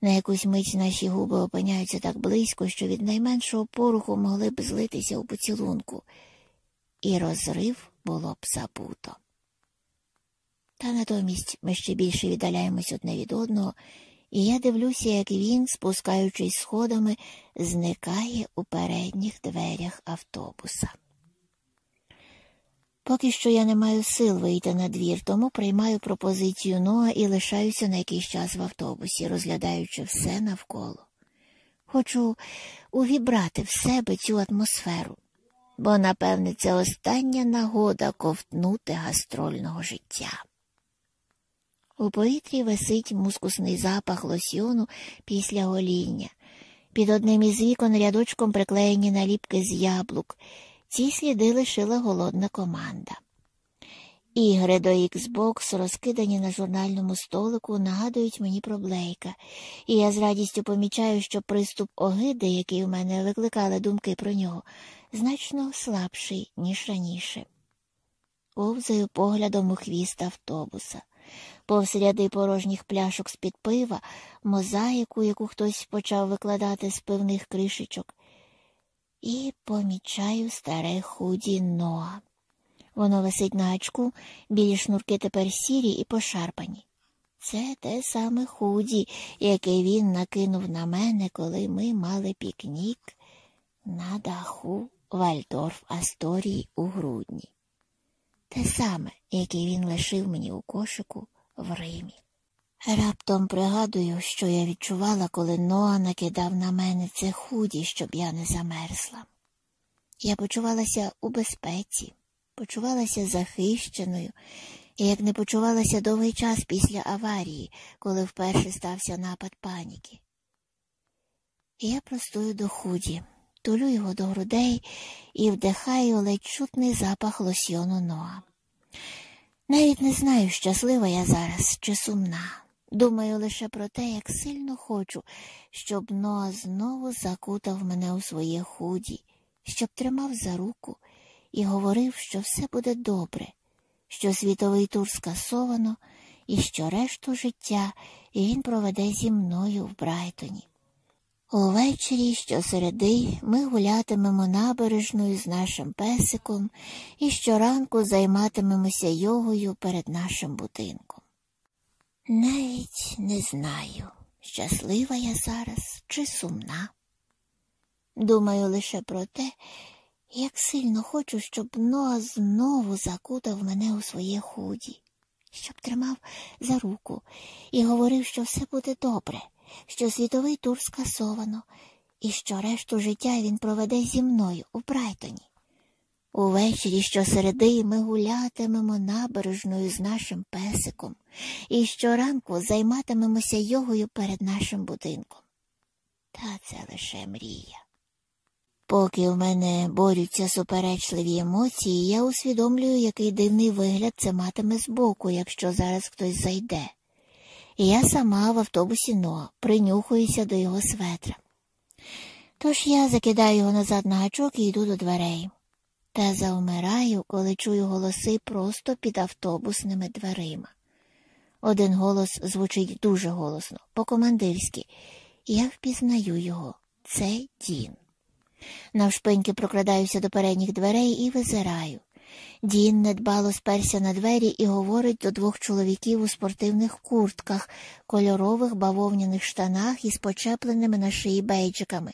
На якусь мить наші губи опиняються так близько, що від найменшого поруху могли б злитися у поцілунку, і розрив було б забуто. Та натомість ми ще більше віддаляємось одне від одного, і я дивлюся, як він, спускаючись сходами, зникає у передніх дверях автобуса. Поки що я не маю сил вийти на двір, тому приймаю пропозицію Ноа і лишаюся на якийсь час в автобусі, розглядаючи все навколо. Хочу увібрати в себе цю атмосферу, бо, напевне, це остання нагода ковтнути гастрольного життя. У повітрі висить мускусний запах лосьйону після гоління. Під одним із вікон рядочком приклеєні наліпки з яблук. Ці сліди лишила голодна команда. Ігри до Xbox, розкидані на журнальному столику, нагадують мені про Блейка, і я з радістю помічаю, що приступ огиди, який у мене викликали думки про нього, значно слабший, ніж раніше. Ковзаю поглядом у хвіст автобуса повз ряди порожніх пляшок з-під пива, мозаїку, яку хтось почав викладати з пивних кришечок, і помічаю старе худі Ноа. Воно висить на гачку, білі шнурки тепер сірі і пошарпані. Це те саме худі, яке він накинув на мене, коли ми мали пікнік на даху Вальдорф Асторії у грудні. Те саме, яке він лишив мені у кошику в Римі. Раптом пригадую, що я відчувала, коли Ноа накидав на мене це худі, щоб я не замерзла. Я почувалася у безпеці, почувалася захищеною, і як не почувалася довгий час після аварії, коли вперше стався напад паніки. Я простую до худі, тулю його до грудей і вдихаю ледь чутний запах лосьйону Ноа. Навіть не знаю, щаслива я зараз чи сумна. Думаю лише про те, як сильно хочу, щоб Ноа знову закутав мене у своє худі, щоб тримав за руку і говорив, що все буде добре, що світовий тур скасовано і що решту життя він проведе зі мною в Брайтоні. Увечері щосереди ми гулятимемо набережною з нашим песиком і щоранку займатимемося йогою перед нашим будинком. Навіть не знаю, щаслива я зараз чи сумна. Думаю лише про те, як сильно хочу, щоб Ноа знову закутав мене у своє худі, щоб тримав за руку і говорив, що все буде добре що світовий тур скасовано, і що решту життя він проведе зі мною у Брайтоні. Увечері щосереди ми гулятимемо набережною з нашим песиком і щоранку займатимемося йогою перед нашим будинком. Та це лише мрія. Поки в мене борються суперечливі емоції, я усвідомлюю, який дивний вигляд це матиме збоку, якщо зараз хтось зайде я сама в автобусі но принюхуюся до його светра. Тож я закидаю його назад на гачок і йду до дверей. Та завмираю, коли чую голоси просто під автобусними дверима. Один голос звучить дуже голосно, по-командирськи, я впізнаю його. Це Дін. Навшпиньки прокрадаюся до передніх дверей і визираю. Дін недбало сперся на двері і говорить до двох чоловіків у спортивних куртках, кольорових бавовняних штанах із почепленими на шиї бейджиками.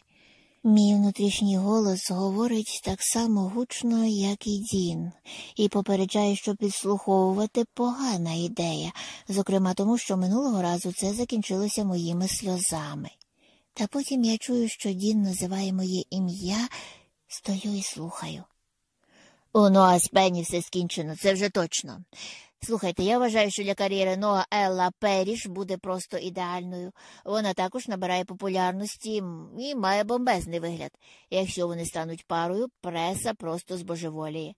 Мій внутрішній голос говорить так само гучно, як і Дін, і попереджає, що підслуховувати погана ідея, зокрема тому, що минулого разу це закінчилося моїми сльозами. Та потім я чую, що Дін називає моє ім'я, стою і слухаю. У Ноа з Пенні все скінчено, це вже точно. Слухайте, я вважаю, що для кар'єри Ноа Елла Періш буде просто ідеальною. Вона також набирає популярності і має бомбезний вигляд. Якщо вони стануть парою, преса просто збожеволіє.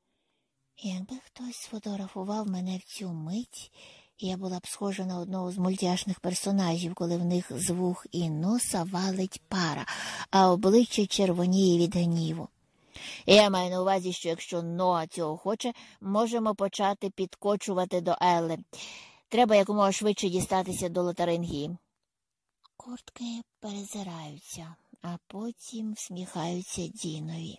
Якби хтось сфотографував мене в цю мить, Я була б схожа на одного з мультяшних персонажів, коли в них з вух і носа валить пара, а обличчя червоніє від гніву. Я маю на увазі, що якщо Ноа цього хоче, можемо почати підкочувати до Елли. Треба якомога швидше дістатися до лотарингії. Куртки перезираються, а потім всміхаються Дінові.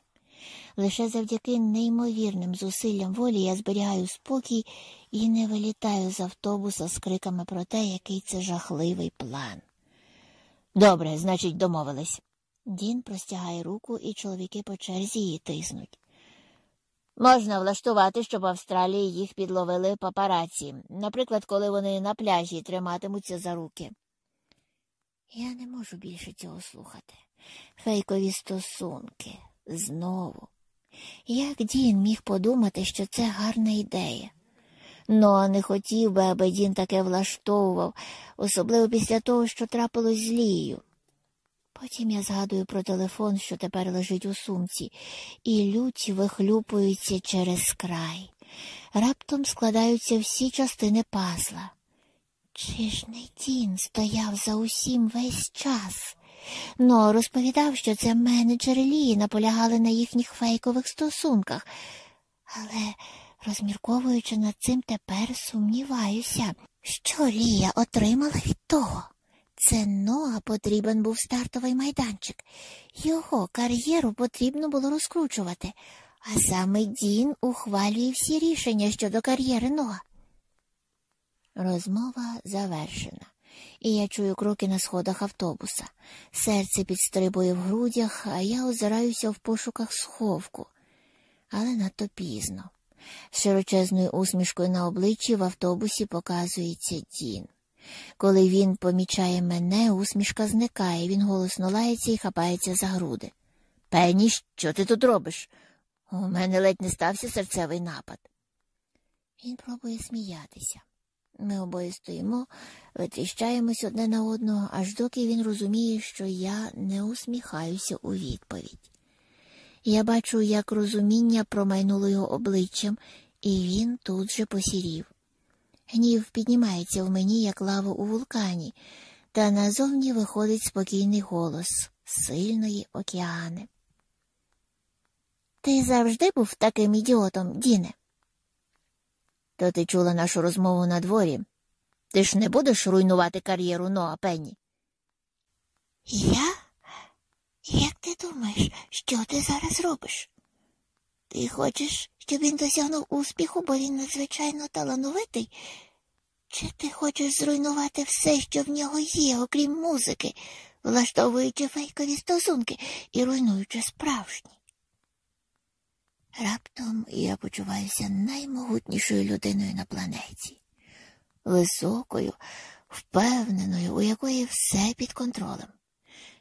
Лише завдяки неймовірним зусиллям волі я зберігаю спокій і не вилітаю з автобуса з криками про те, який це жахливий план. Добре, значить, домовились. Дін простягає руку, і чоловіки по черзі її тиснуть. Можна влаштувати, щоб в Австралії їх підловили папараці, наприклад, коли вони на пляжі триматимуться за руки. Я не можу більше цього слухати. Фейкові стосунки знову. Як Дін міг подумати, що це гарна ідея? Ну, не хотів би, аби Дін таке влаштовував, особливо після того, що трапилось з Лією. Потім я згадую про телефон, що тепер лежить у сумці, і лють вихлюпуються через край. Раптом складаються всі частини пазла. Чи ж не Дін стояв за усім весь час? Но розповідав, що це менеджери Лії наполягали на їхніх фейкових стосунках, але, розмірковуючи над цим, тепер сумніваюся, що Лія отримала від того. Це Ноа потрібен був стартовий майданчик. Його кар'єру потрібно було розкручувати, а саме Дін ухвалює всі рішення щодо кар'єри Ноа. Розмова завершена, і я чую кроки на сходах автобуса. Серце підстрибує в грудях, а я озираюся в пошуках сховку, але надто пізно. З широчезною усмішкою на обличчі в автобусі показується Дін. Коли він помічає мене, усмішка зникає, він голосно лається і хапається за груди. Пені, що ти тут робиш? У мене ледь не стався серцевий напад. Він пробує сміятися. Ми обоє стоїмо, витріщаємось одне на одного, аж доки він розуміє, що я не усміхаюся у відповідь. Я бачу, як розуміння промайнуло його обличчям, і він тут же посірів. Гнів піднімається в мені, як лава у вулкані, та назовні виходить спокійний голос сильної океани. Ти завжди був таким ідіотом, Діне? То ти чула нашу розмову на дворі. Ти ж не будеш руйнувати кар'єру Ноа Пенні? Я? Як ти думаєш, що ти зараз робиш? Ти хочеш, щоб він досягнув успіху, бо він надзвичайно талановитий? Чи ти хочеш зруйнувати все, що в нього є, окрім музики, влаштовуючи фейкові стосунки і руйнуючи справжні? Раптом я почуваюся наймогутнішою людиною на планеті, високою, впевненою, у якої все під контролем.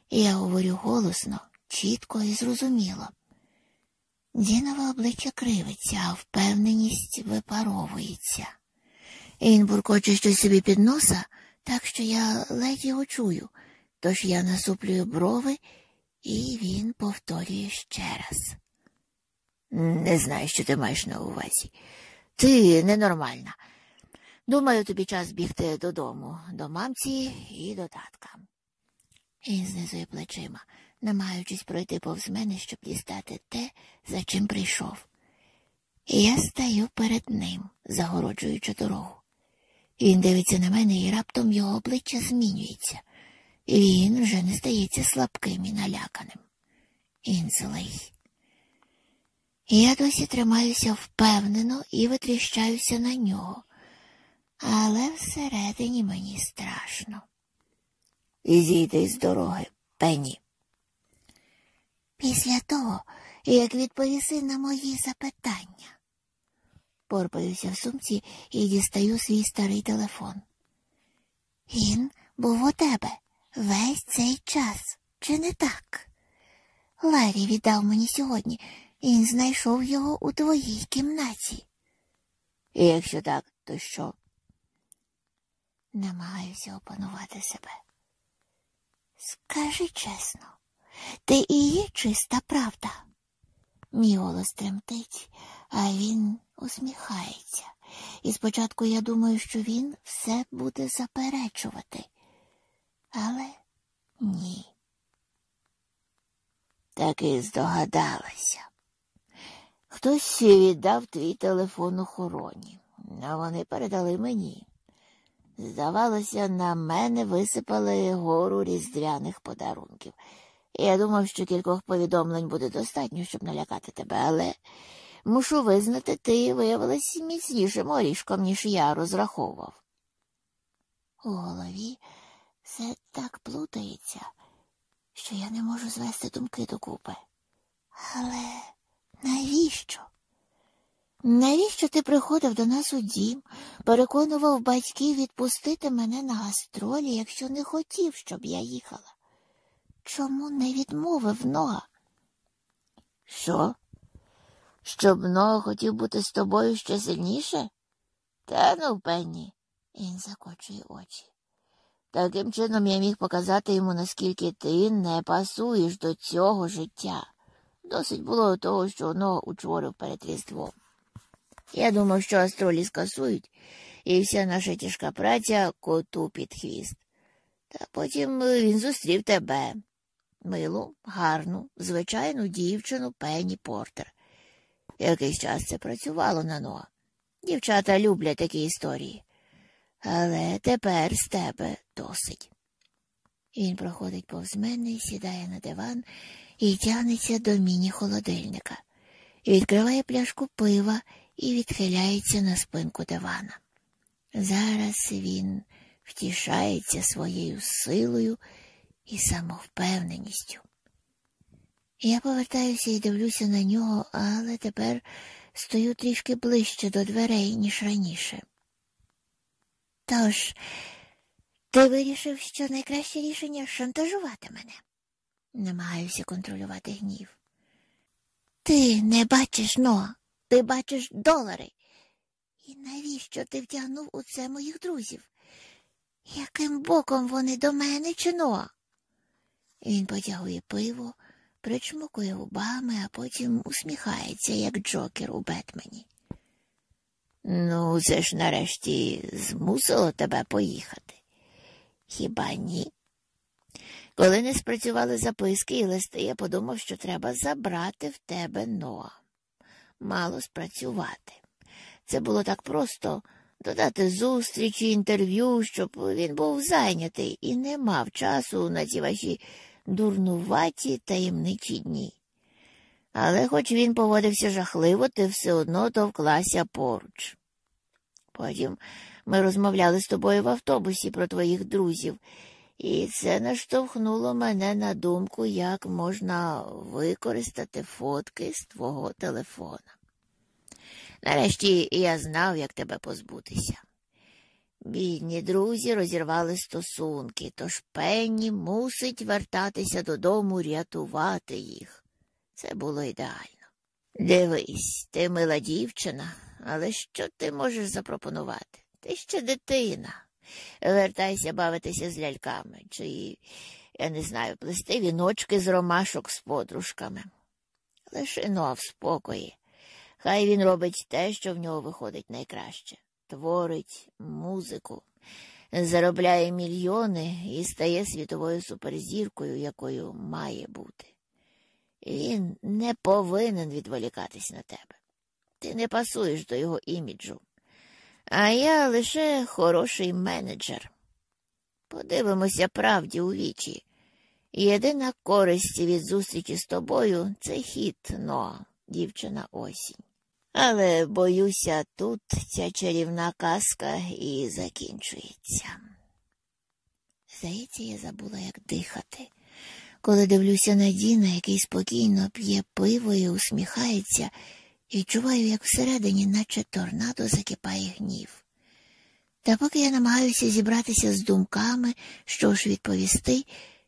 Я говорю голосно, чітко і зрозуміло. Дінове обличчя кривиться, а впевненість випаровується. Він буркоче щось собі під носа, так що я ледь його чую, тож я насуплюю брови, і він повторює ще раз. Не знаю, що ти маєш на увазі. Ти ненормальна. Думаю, тобі час бігти додому, до мамці і до татка. Він знизує плечима намагаючись пройти повз мене, щоб дістати те, за чим прийшов. І я стаю перед ним, загороджуючи дорогу. Він дивиться на мене, і раптом його обличчя змінюється. І Він вже не стається слабким і наляканим. Він злий. Я досі тримаюся впевнено і витріщаюся на нього, але всередині мені страшно. Зійди з дороги, пені. Після того, як відповіси на мої запитання. Порпаюся в сумці і дістаю свій старий телефон. Він був у тебе весь цей час, чи не так? Ларі віддав мені сьогодні, він знайшов його у твоїй кімнаті. І якщо так, то що? Намагаюся опанувати себе. Скажи чесно, ти і є чиста правда. Мій голос тремтить, а він усміхається, і спочатку я думаю, що він все буде заперечувати. Але ні. Так і здогадалася. Хтось віддав твій телефон охороні, а вони передали мені. Здавалося, на мене висипали гору різдвяних подарунків. Я думав, що кількох повідомлень буде достатньо, щоб налякати тебе, але мушу визнати, ти виявилась міцнішим орішком, ніж я розраховував. У голові все так плутається, що я не можу звести думки докупи. Але навіщо? Навіщо ти приходив до нас у дім, переконував батьків відпустити мене на гастролі, якщо не хотів, щоб я їхала? Чому не відмовив Ноа? Що? Щоб Ноа хотів бути з тобою ще сильніше? Та ну, Пенні. Він закочує очі. Таким чином я міг показати йому, наскільки ти не пасуєш до цього життя. Досить було того, що Ноа учворив перед Різдвом. Я думав, що астролі скасують, і вся наша тяжка праця коту під хвіст. Та потім він зустрів тебе, милу, гарну, звичайну дівчину Пенні Портер. Якийсь час це працювало на Ноа. Дівчата люблять такі історії. Але тепер з тебе досить. Він проходить повз мене сідає на диван і тягнеться до міні-холодильника, відкриває пляшку пива і відхиляється на спинку дивана. Зараз він втішається своєю силою і самовпевненістю. Я повертаюся і дивлюся на нього, але тепер стою трішки ближче до дверей, ніж раніше. Тож, ти вирішив, що найкраще рішення шантажувати мене. Намагаюся контролювати гнів. Ти не бачиш но, ти бачиш долари. І навіщо ти втягнув у це моїх друзів? Яким боком вони до мене чи но? Він потягує пиво, причмокує губами, а потім усміхається, як Джокер у Бетмені. Ну, це ж нарешті змусило тебе поїхати. Хіба ні? Коли не спрацювали записки і листи, я подумав, що треба забрати в тебе Ноа. Мало спрацювати. Це було так просто додати зустрічі, інтерв'ю, щоб він був зайнятий і не мав часу на ці ваші дурнуваті таємничі дні. Але хоч він поводився жахливо, ти все одно товклася поруч. Потім ми розмовляли з тобою в автобусі про твоїх друзів, і це наштовхнуло мене на думку, як можна використати фотки з твого телефона. Нарешті я знав, як тебе позбутися. Бідні друзі розірвали стосунки, тож Пенні мусить вертатися додому рятувати їх. Це було ідеально. Дивись, ти мила дівчина, але що ти можеш запропонувати? Ти ще дитина. Вертайся бавитися з ляльками, чи, я не знаю, плести віночки з ромашок з подружками. Лиши но в спокої. Хай він робить те, що в нього виходить найкраще творить музику, заробляє мільйони і стає світовою суперзіркою, якою має бути. Він не повинен відволікатись на тебе. Ти не пасуєш до його іміджу. А я лише хороший менеджер. Подивимося правді у вічі. Єдина користь від зустрічі з тобою це хід, но, дівчина осінь. Але, боюся, тут ця чарівна казка і закінчується. Здається, я забула, як дихати. Коли дивлюся на Діна, який спокійно п'є пиво і усміхається, відчуваю, як всередині, наче торнадо, закипає гнів. Та поки я намагаюся зібратися з думками, що ж відповісти,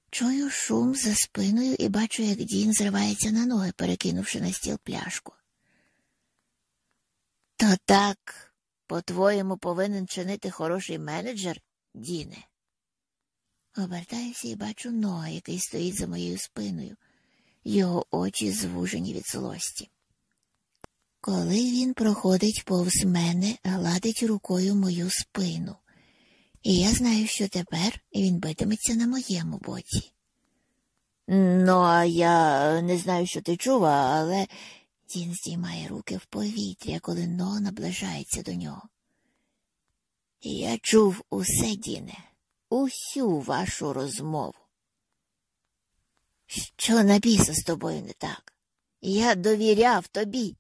чую шум за спиною і бачу, як Дін зривається на ноги, перекинувши на стіл пляшку. То так, по-твоєму, повинен чинити хороший менеджер, Діне? Обертаюся і бачу Ноа, який стоїть за моєю спиною, його очі звужені від злості. коли він проходить повз мене, гладить рукою мою спину. І я знаю, що тепер він битиметься на моєму боці. Ну, а я не знаю, що ти чула, але він здіймає руки в повітря, коли но наближається до нього. Я чув усе, Діне, усю вашу розмову. Що на біса з тобою не так? Я довіряв тобі.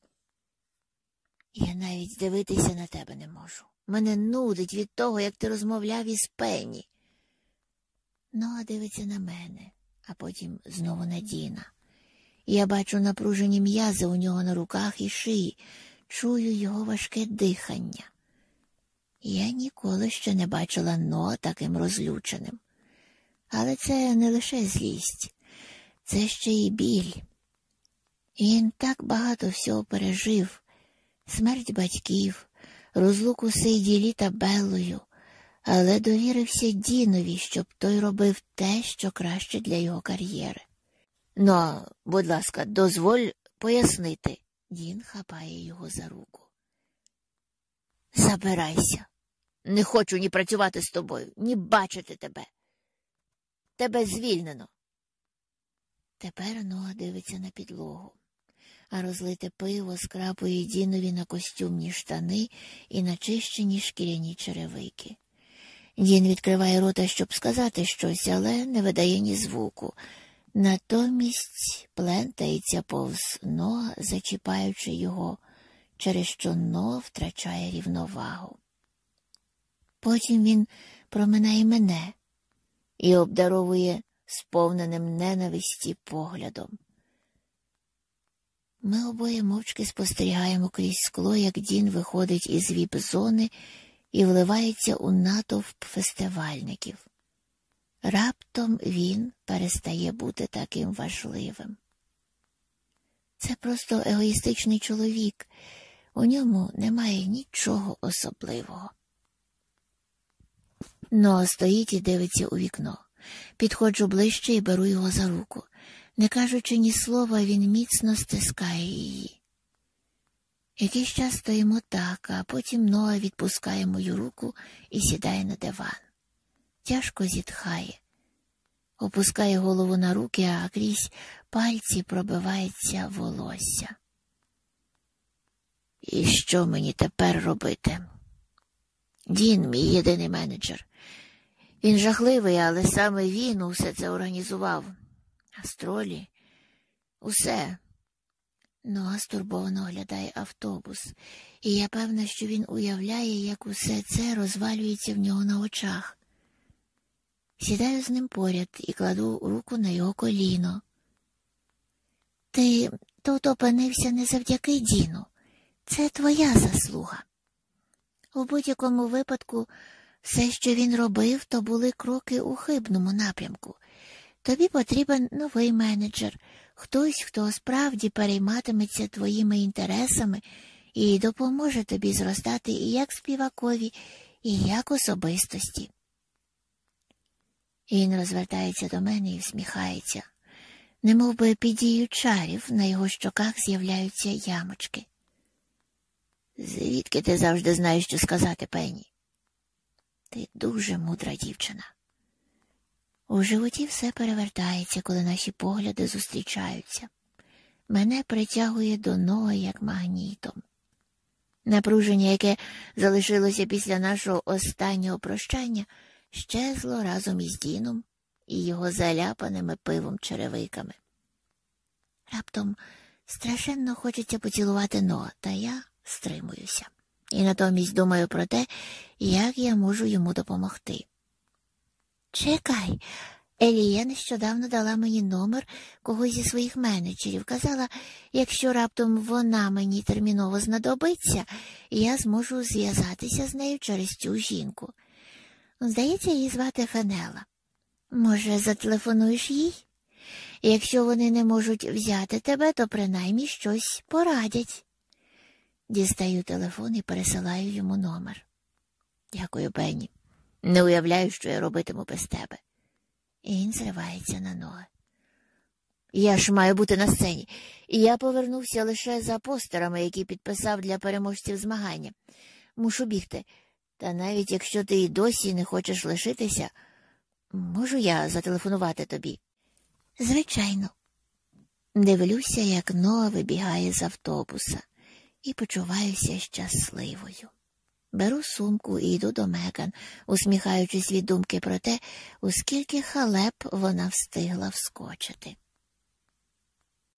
Я навіть дивитися на тебе не можу. Мене нудить від того, як ти розмовляв із Пенні. Ноа дивиться на мене, а потім знову на Діна. Я бачу напружені м'язи у нього на руках і шиї, чую його важке дихання. Я ніколи ще не бачила Но таким розлюченим. Але це не лише злість, це ще й біль. Він так багато всього пережив смерть батьків, розлуку Сейділі та Беллою, але довірився Дінові, щоб той робив те, що краще для його кар'єри. Ну, будь ласка, дозволь пояснити. Дін хапає його за руку. Забирайся. Не хочу ні працювати з тобою, ні бачити тебе. Тебе звільнено. Тепер Ноа дивиться на підлогу, а розлите пиво скрапує Дінові на костюмні штани і начищені шкіряні черевики. Дін відкриває рота, щоб сказати щось, але не видає ні звуку. Натомість плентається повз Ноа, зачіпаючи його, через що Ноа втрачає рівновагу. Потім він проминає мене і обдаровує сповненим ненависті поглядом. Ми обоє мовчки спостерігаємо крізь скло, як Дін виходить із віп-зони і вливається у натовп фестивальників. Раптом він перестає бути таким важливим. Це просто егоїстичний чоловік, у ньому немає нічого особливого. Но стоїть і дивиться у вікно. Підходжу ближче і беру його за руку. Не кажучи ні слова, він міцно стискає її. Якийсь час стоїмо так, а потім Ноа відпускає мою руку і сідає на диван. Тяжко зітхає, опускає голову на руки, а крізь пальці пробивається волосся. І що мені тепер робити? Дін, мій єдиний менеджер. Він жахливий, але саме він усе це організував. Астролі, усе. Ноа стурбовано оглядає автобус, і я певна, що він уявляє, як усе це розвалюється в нього на очах. Сідаю з ним поряд і кладу руку на його коліно. Ти тут опинився не завдяки Діну. Це твоя заслуга. У будь-якому випадку, все, що він робив, то були кроки у хибному напрямку. Тобі потрібен новий менеджер, хтось, хто справді перейматиметься твоїми інтересами і допоможе тобі зростати і як співакові, і як особистості. Він розвертається до мене і всміхається, немов би під дією чарів на його щоках з'являються ямочки. Звідки ти завжди знаєш, що сказати, Пенні? Ти дуже мудра дівчина. У животі все перевертається, коли наші погляди зустрічаються. Мене притягує до ноги як магнітом. Напруження, яке залишилося після нашого останнього прощання, щезло разом із Діном і його заляпаними пивом черевиками. Раптом страшенно хочеться поцілувати Ноа, та я стримуюся. І натомість думаю про те, як я можу йому допомогти. Чекай, Елія нещодавно дала мені номер когось зі своїх менеджерів. Казала, якщо раптом вона мені терміново знадобиться, я зможу зв'язатися з нею через цю жінку. Здається, її звати Фенела. Може, зателефонуєш їй? Якщо вони не можуть взяти тебе, то принаймні щось порадять. Дістаю телефон і пересилаю йому номер. Дякую, Бенні. Не уявляю, що я робитиму без тебе. І він зривається на ноги. Я ж маю бути на сцені. Я повернувся лише за постерами, які підписав для переможців змагання. Мушу бігти. Та навіть якщо ти і досі не хочеш лишитися, можу я зателефонувати тобі? Звичайно. Дивлюся, як Ноа вибігає з автобуса, і почуваюся щасливою. Беру сумку і йду до Меган, усміхаючись від думки про те, у скільки халеп вона встигла вскочити.